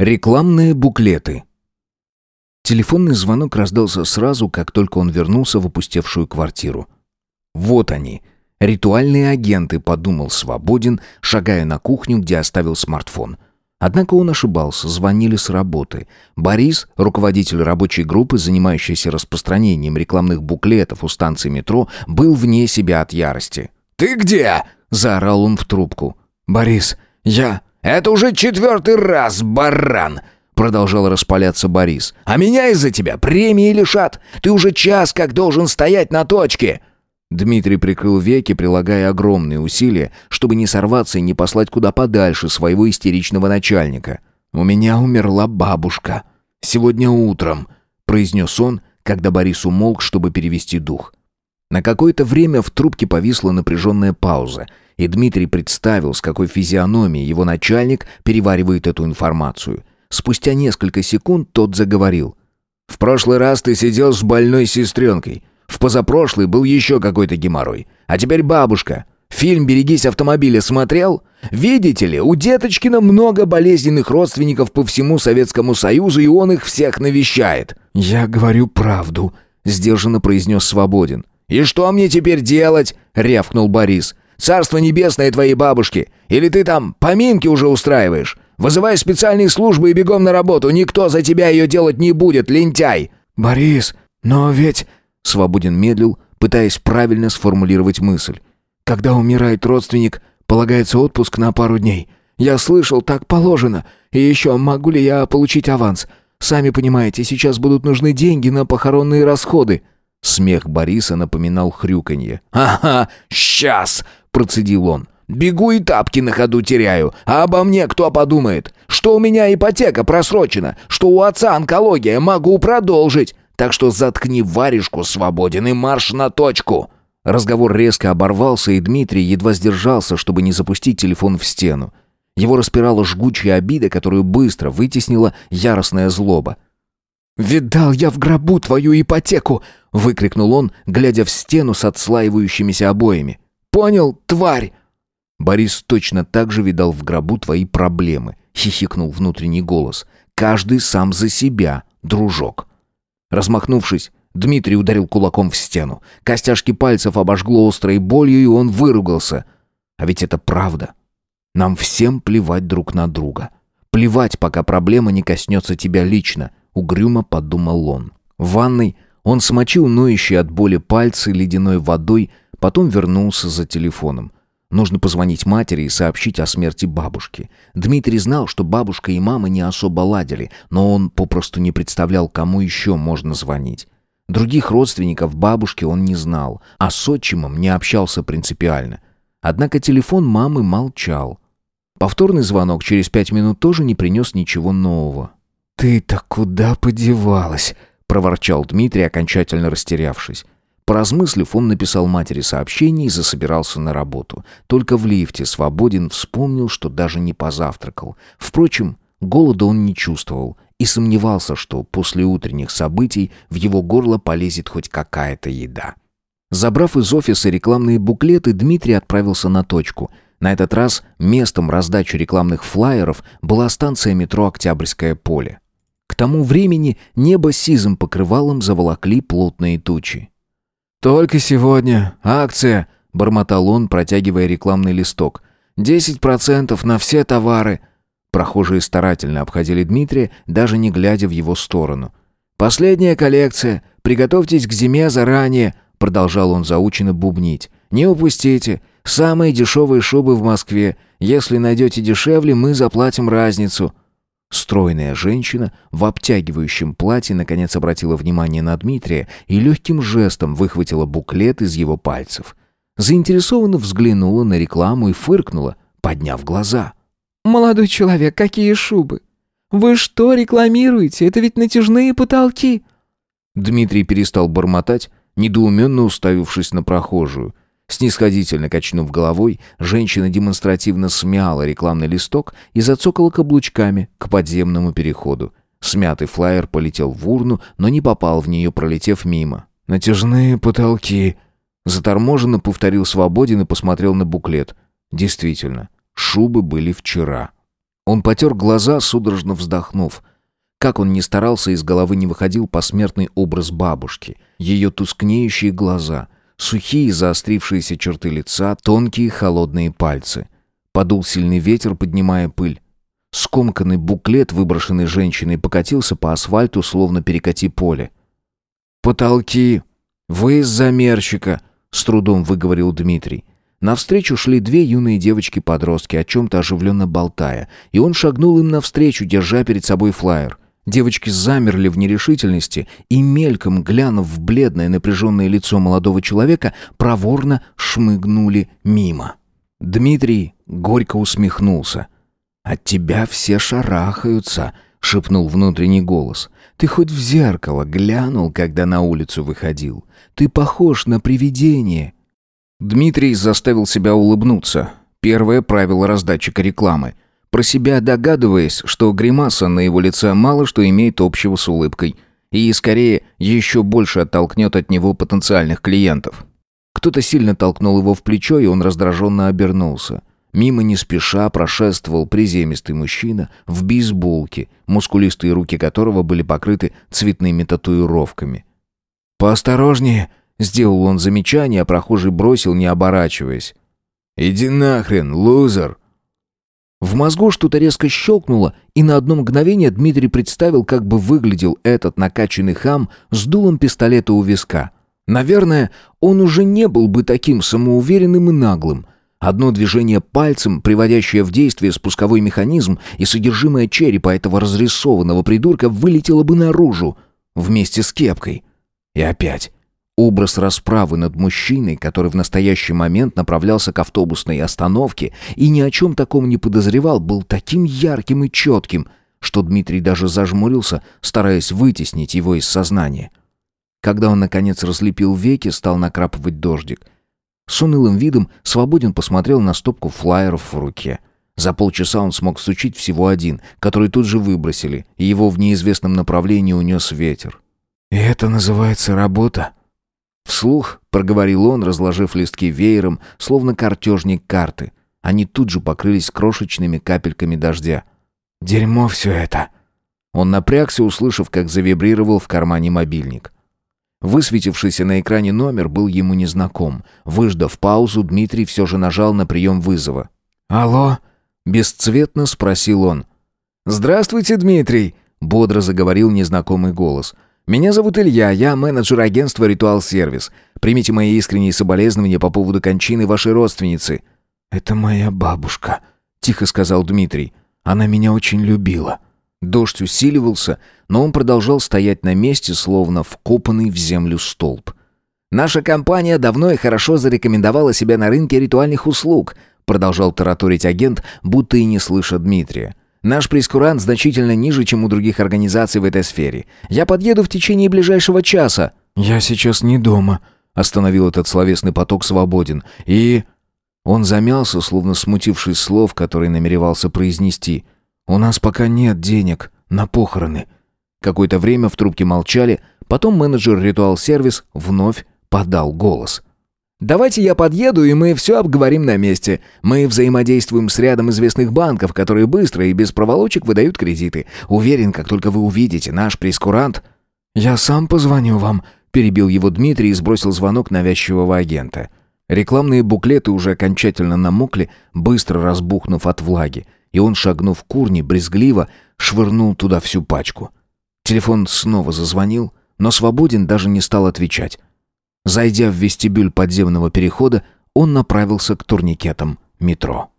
Рекламные буклеты. Телефонный звонок раздался сразу, как только он вернулся в опустевшую квартиру. Вот они, ритуальные агенты, подумал Свободин, шагая на кухню, где оставил смартфон. Однако он ошибался, звонили с работы. Борис, руководитель рабочей группы, занимающийся распространением рекламных буклетов у станции метро, был вне себя от ярости. «Ты где?» – заорал он в трубку. «Борис, я...» «Это уже четвертый раз, баран!» Продолжал распаляться Борис. «А меня из-за тебя премии лишат! Ты уже час как должен стоять на точке!» Дмитрий прикрыл веки, прилагая огромные усилия, чтобы не сорваться и не послать куда подальше своего истеричного начальника. «У меня умерла бабушка. Сегодня утром», — произнес он, когда Борис умолк, чтобы перевести дух. На какое-то время в трубке повисла напряженная пауза — и Дмитрий представил, с какой физиономией его начальник переваривает эту информацию. Спустя несколько секунд тот заговорил. «В прошлый раз ты сидел с больной сестренкой. В позапрошлый был еще какой-то геморрой. А теперь бабушка. Фильм «Берегись автомобиля» смотрел? Видите ли, у Деточкина много болезненных родственников по всему Советскому Союзу, и он их всех навещает». «Я говорю правду», — сдержанно произнес Свободин. «И что мне теперь делать?» — рявкнул Борис. Царство небесное твоей бабушки. Или ты там поминки уже устраиваешь? Вызывай специальные службы и бегом на работу. Никто за тебя ее делать не будет, лентяй!» «Борис, но ведь...» Свободен медлил, пытаясь правильно сформулировать мысль. «Когда умирает родственник, полагается отпуск на пару дней. Я слышал, так положено. И еще, могу ли я получить аванс? Сами понимаете, сейчас будут нужны деньги на похоронные расходы». Смех Бориса напоминал хрюканье. «Ага, сейчас!» Процедил он. «Бегу и тапки на ходу теряю. А обо мне кто подумает? Что у меня ипотека просрочена, что у отца онкология, могу продолжить. Так что заткни варежку, свободен и марш на точку». Разговор резко оборвался, и Дмитрий едва сдержался, чтобы не запустить телефон в стену. Его распирала жгучая обида, которую быстро вытеснила яростная злоба. «Видал я в гробу твою ипотеку!» — выкрикнул он, глядя в стену с отслаивающимися обоями. Понял, тварь?» Борис точно так же видал в гробу твои проблемы, хихикнул внутренний голос. Каждый сам за себя, дружок. Размахнувшись, Дмитрий ударил кулаком в стену. Костяшки пальцев обожгло острой болью, и он выругался. А ведь это правда. Нам всем плевать друг на друга. Плевать, пока проблема не коснется тебя лично, угрюмо подумал он. В ванной он смочил ноющие от боли пальцы ледяной водой, Потом вернулся за телефоном. Нужно позвонить матери и сообщить о смерти бабушки. Дмитрий знал, что бабушка и мама не особо ладили, но он попросту не представлял, кому еще можно звонить. Других родственников бабушки он не знал, а с отчимом не общался принципиально. Однако телефон мамы молчал. Повторный звонок через пять минут тоже не принес ничего нового. «Ты-то куда подевалась?» — проворчал Дмитрий, окончательно растерявшись. Поразмыслив, он написал матери сообщение и засобирался на работу. Только в лифте Свободин вспомнил, что даже не позавтракал. Впрочем, голода он не чувствовал и сомневался, что после утренних событий в его горло полезет хоть какая-то еда. Забрав из офиса рекламные буклеты, Дмитрий отправился на точку. На этот раз местом раздачи рекламных флаеров была станция метро «Октябрьское поле». К тому времени небо сизым покрывалом заволокли плотные тучи. «Только сегодня. Акция», — бормотал он, протягивая рекламный листок. «Десять процентов на все товары». Прохожие старательно обходили Дмитрия, даже не глядя в его сторону. «Последняя коллекция. Приготовьтесь к зиме заранее», — продолжал он заученно бубнить. «Не упустите. Самые дешевые шубы в Москве. Если найдете дешевле, мы заплатим разницу». Стройная женщина в обтягивающем платье наконец обратила внимание на Дмитрия и легким жестом выхватила буклет из его пальцев. Заинтересованно взглянула на рекламу и фыркнула, подняв глаза. «Молодой человек, какие шубы! Вы что рекламируете? Это ведь натяжные потолки!» Дмитрий перестал бормотать, недоуменно уставившись на прохожую – Снисходительно качнув головой, женщина демонстративно смяла рекламный листок и зацокала каблучками к подземному переходу. Смятый флаер полетел в урну, но не попал в нее, пролетев мимо. «Натяжные потолки», — заторможенно повторил Свободин и посмотрел на буклет. Действительно, шубы были вчера. Он потер глаза, судорожно вздохнув. Как он ни старался, из головы не выходил посмертный образ бабушки. Ее тускнеющие глаза, сухие заострившиеся черты лица, тонкие холодные пальцы. Подул сильный ветер, поднимая пыль. Скомканный буклет, выброшенный женщиной, покатился по асфальту, словно перекати поле. «Потолки! Вы из замерщика!» — с трудом выговорил Дмитрий. Навстречу шли две юные девочки-подростки, о чем-то оживленно болтая, и он шагнул им навстречу, держа перед собой флаер. Девочки замерли в нерешительности и, мельком глянув в бледное напряженное лицо молодого человека, проворно шмыгнули мимо. Дмитрий горько усмехнулся. «От тебя все шарахаются», — шепнул внутренний голос. «Ты хоть в зеркало глянул, когда на улицу выходил? Ты похож на привидение». Дмитрий заставил себя улыбнуться. Первое правило раздатчика рекламы. Про себя догадываясь, что гримаса на его лице мало что имеет общего с улыбкой. И скорее еще больше оттолкнет от него потенциальных клиентов. Кто-то сильно толкнул его в плечо, и он раздраженно обернулся. Мимо не спеша прошествовал приземистый мужчина в бейсболке, мускулистые руки которого были покрыты цветными татуировками. «Поосторожнее!» — сделал он замечание, а прохожий бросил, не оборачиваясь. «Иди нахрен, лузер!» В мозгу что-то резко щелкнуло, и на одно мгновение Дмитрий представил, как бы выглядел этот накачанный хам с дулом пистолета у виска. Наверное, он уже не был бы таким самоуверенным и наглым — Одно движение пальцем, приводящее в действие спусковой механизм, и содержимое черепа этого разрисованного придурка вылетело бы наружу, вместе с кепкой. И опять. Образ расправы над мужчиной, который в настоящий момент направлялся к автобусной остановке и ни о чем таком не подозревал, был таким ярким и четким, что Дмитрий даже зажмурился, стараясь вытеснить его из сознания. Когда он, наконец, разлепил веки, стал накрапывать дождик — с унылым видом Свободин посмотрел на стопку флаеров в руке. За полчаса он смог всучить всего один, который тут же выбросили, и его в неизвестном направлении унес ветер. «И это называется работа?» Вслух проговорил он, разложив листки веером, словно картежник карты. Они тут же покрылись крошечными капельками дождя. «Дерьмо все это!» Он напрягся, услышав, как завибрировал в кармане мобильник. Высветившийся на экране номер был ему незнаком. Выждав паузу, Дмитрий все же нажал на прием вызова. «Алло?» — бесцветно спросил он. «Здравствуйте, Дмитрий!» — бодро заговорил незнакомый голос. «Меня зовут Илья, я менеджер агентства «Ритуал Сервис». Примите мои искренние соболезнования по поводу кончины вашей родственницы». «Это моя бабушка», — тихо сказал Дмитрий. «Она меня очень любила». Дождь усиливался, но он продолжал стоять на месте, словно вкопанный в землю столб. «Наша компания давно и хорошо зарекомендовала себя на рынке ритуальных услуг», продолжал тараторить агент, будто и не слыша Дмитрия. «Наш прескурант значительно ниже, чем у других организаций в этой сфере. Я подъеду в течение ближайшего часа». «Я сейчас не дома», — остановил этот словесный поток свободен. «И...» Он замялся, словно смутившись слов, которые намеревался произнести. «У нас пока нет денег на похороны». Какое-то время в трубке молчали, потом менеджер Ритуал Сервис вновь подал голос. «Давайте я подъеду, и мы все обговорим на месте. Мы взаимодействуем с рядом известных банков, которые быстро и без проволочек выдают кредиты. Уверен, как только вы увидите наш прескурант...» «Я сам позвоню вам», — перебил его Дмитрий и сбросил звонок навязчивого агента. Рекламные буклеты уже окончательно намокли, быстро разбухнув от влаги и он, шагнув к урне, брезгливо швырнул туда всю пачку. Телефон снова зазвонил, но Свободин даже не стал отвечать. Зайдя в вестибюль подземного перехода, он направился к турникетам метро.